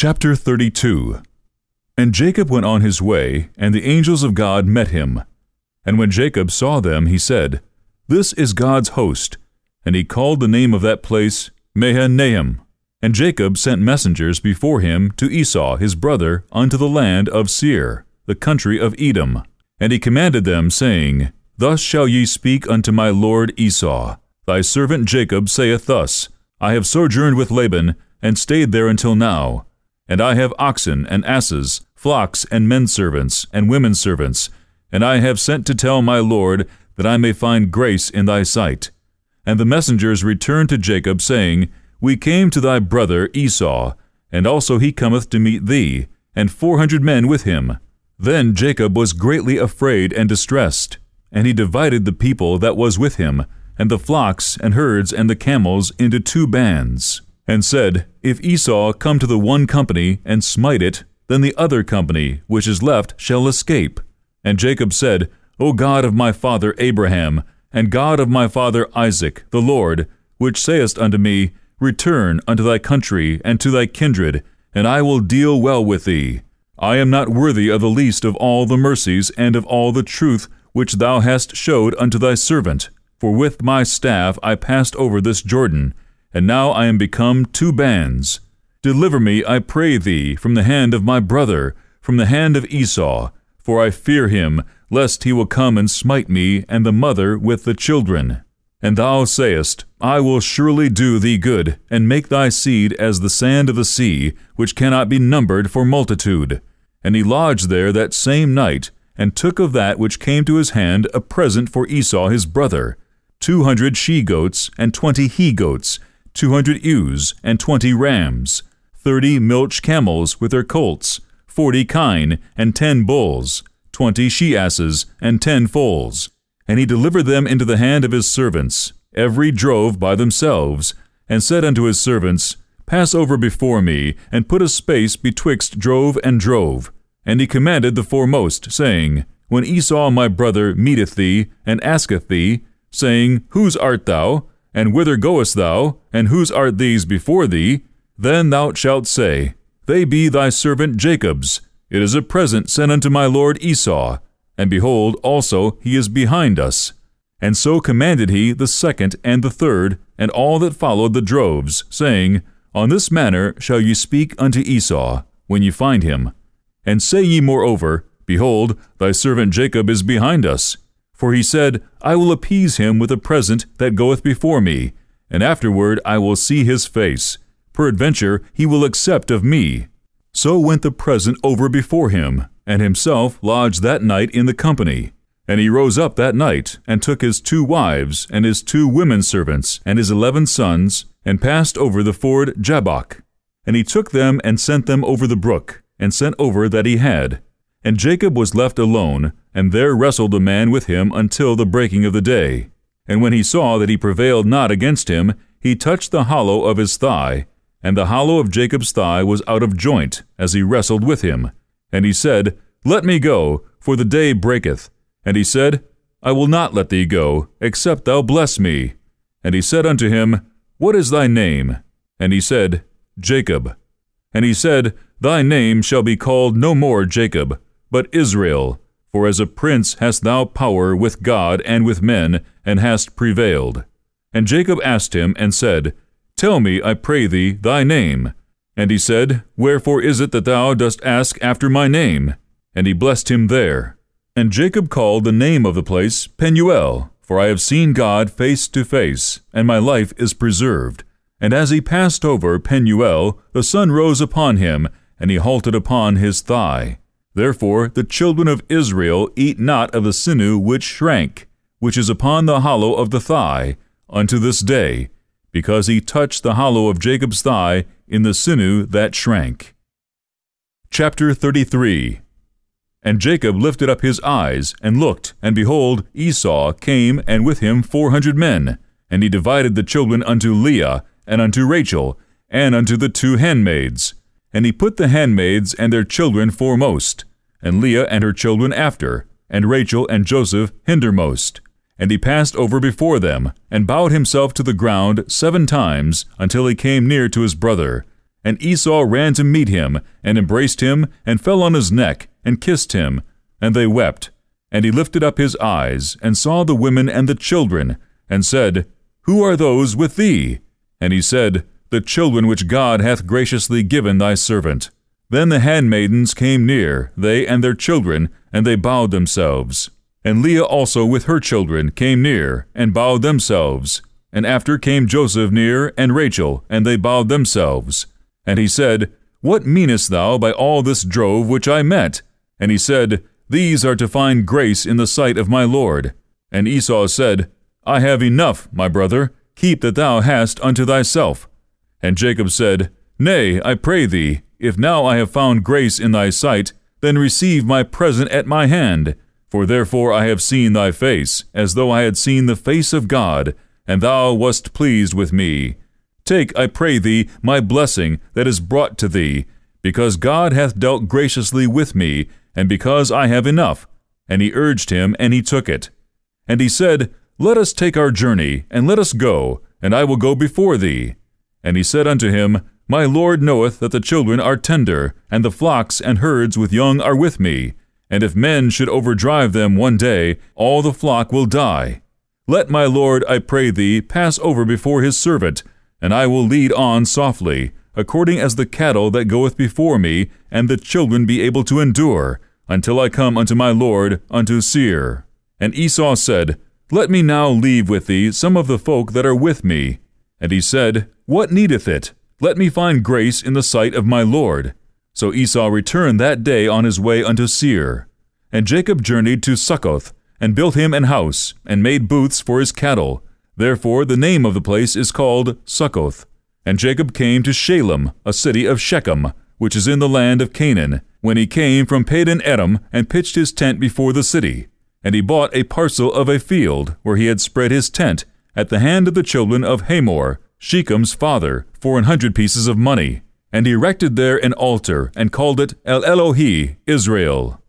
Chapter 32 And Jacob went on his way, and the angels of God met him. And when Jacob saw them, he said, This is God's host. And he called the name of that place Mahanaim. And Jacob sent messengers before him to Esau his brother unto the land of Seir, the country of Edom. And he commanded them, saying, Thus shall ye speak unto my lord Esau. Thy servant Jacob saith thus, I have sojourned with Laban, and stayed there until now. And I have oxen and asses, flocks and men servants, and women servants, and I have sent to tell my Lord that I may find grace in thy sight. And the messengers returned to Jacob, saying, We came to thy brother Esau, and also he cometh to meet thee, and four hundred men with him. Then Jacob was greatly afraid and distressed, and he divided the people that was with him, and the flocks and herds and the camels into two bands and said, If Esau come to the one company and smite it, then the other company which is left shall escape. And Jacob said, O God of my father Abraham, and God of my father Isaac, the Lord, which sayest unto me, Return unto thy country and to thy kindred, and I will deal well with thee. I am not worthy of the least of all the mercies and of all the truth which thou hast showed unto thy servant. For with my staff I passed over this Jordan, and now I am become two bands. Deliver me, I pray thee, from the hand of my brother, from the hand of Esau, for I fear him, lest he will come and smite me and the mother with the children. And thou sayest, I will surely do thee good, and make thy seed as the sand of the sea, which cannot be numbered for multitude. And he lodged there that same night, and took of that which came to his hand a present for Esau his brother, two hundred she goats and twenty he goats, two hundred ewes and twenty rams, thirty milch camels with their colts, forty kine and ten bulls, twenty she asses and ten foals. And he delivered them into the hand of his servants, every drove by themselves, and said unto his servants, Pass over before me, and put a space betwixt drove and drove. And he commanded the foremost, saying, When Esau my brother meeteth thee, and asketh thee, saying, Whose art thou? And whither goest thou? And whose art these before thee? Then thou shalt say, They be thy servant Jacob's. It is a present sent unto my lord Esau. And behold, also he is behind us. And so commanded he the second and the third, and all that followed the droves, saying, On this manner shall ye speak unto Esau, when ye find him. And say ye moreover, Behold, thy servant Jacob is behind us. For he said, I will appease him with a present that goeth before me, and afterward I will see his face. Peradventure he will accept of me. So went the present over before him, and himself lodged that night in the company. And he rose up that night, and took his two wives, and his two women servants, and his eleven sons, and passed over the ford Jabbok. And he took them and sent them over the brook, and sent over that he had. And Jacob was left alone, and there wrestled a man with him until the breaking of the day. And when he saw that he prevailed not against him, he touched the hollow of his thigh, and the hollow of Jacob's thigh was out of joint, as he wrestled with him. And he said, Let me go, for the day breaketh. And he said, I will not let thee go, except thou bless me. And he said unto him, What is thy name? And he said, Jacob. And he said, Thy name shall be called no more Jacob, but Israel, for as a prince hast thou power with God and with men, and hast prevailed. And Jacob asked him, and said, Tell me, I pray thee, thy name. And he said, Wherefore is it that thou dost ask after my name? And he blessed him there. And Jacob called the name of the place Penuel, for I have seen God face to face, and my life is preserved. And as he passed over Penuel, the sun rose upon him, and he halted upon his thigh. Therefore the children of Israel eat not of the sinew which shrank, which is upon the hollow of the thigh, unto this day, because he touched the hollow of Jacob's thigh in the sinew that shrank. Chapter 33 And Jacob lifted up his eyes, and looked, and behold, Esau came, and with him four hundred men. And he divided the children unto Leah, and unto Rachel, and unto the two handmaids. And he put the handmaids and their children foremost, and Leah and her children after, and Rachel and Joseph hindermost. And he passed over before them, and bowed himself to the ground seven times, until he came near to his brother. And Esau ran to meet him, and embraced him, and fell on his neck, and kissed him. And they wept. And he lifted up his eyes, and saw the women and the children, and said, Who are those with thee? And he said, The children which God hath graciously given thy servant. Then the handmaidens came near, they and their children, and they bowed themselves. And Leah also with her children came near, and bowed themselves. And after came Joseph near, and Rachel, and they bowed themselves. And he said, What meanest thou by all this drove which I met? And he said, These are to find grace in the sight of my Lord. And Esau said, I have enough, my brother, keep that thou hast unto thyself. And Jacob said, Nay, I pray thee, if now I have found grace in thy sight, then receive my present at my hand. For therefore I have seen thy face, as though I had seen the face of God, and thou wast pleased with me. Take, I pray thee, my blessing that is brought to thee, because God hath dealt graciously with me, and because I have enough. And he urged him, and he took it. And he said, Let us take our journey, and let us go, and I will go before thee. And he said unto him, My Lord knoweth that the children are tender, and the flocks and herds with young are with me. And if men should overdrive them one day, all the flock will die. Let my Lord, I pray thee, pass over before his servant, and I will lead on softly, according as the cattle that goeth before me, and the children be able to endure, until I come unto my Lord, unto Seir. And Esau said, Let me now leave with thee some of the folk that are with me. And he said, What needeth it? Let me find grace in the sight of my Lord. So Esau returned that day on his way unto Seir. And Jacob journeyed to Succoth, and built him an house, and made booths for his cattle. Therefore the name of the place is called Succoth. And Jacob came to Shalem, a city of Shechem, which is in the land of Canaan, when he came from Padan Aram, and pitched his tent before the city. And he bought a parcel of a field, where he had spread his tent, at the hand of the children of Hamor, Shechem's father, for an hundred pieces of money and erected there an altar, and called it El Elohe Israel.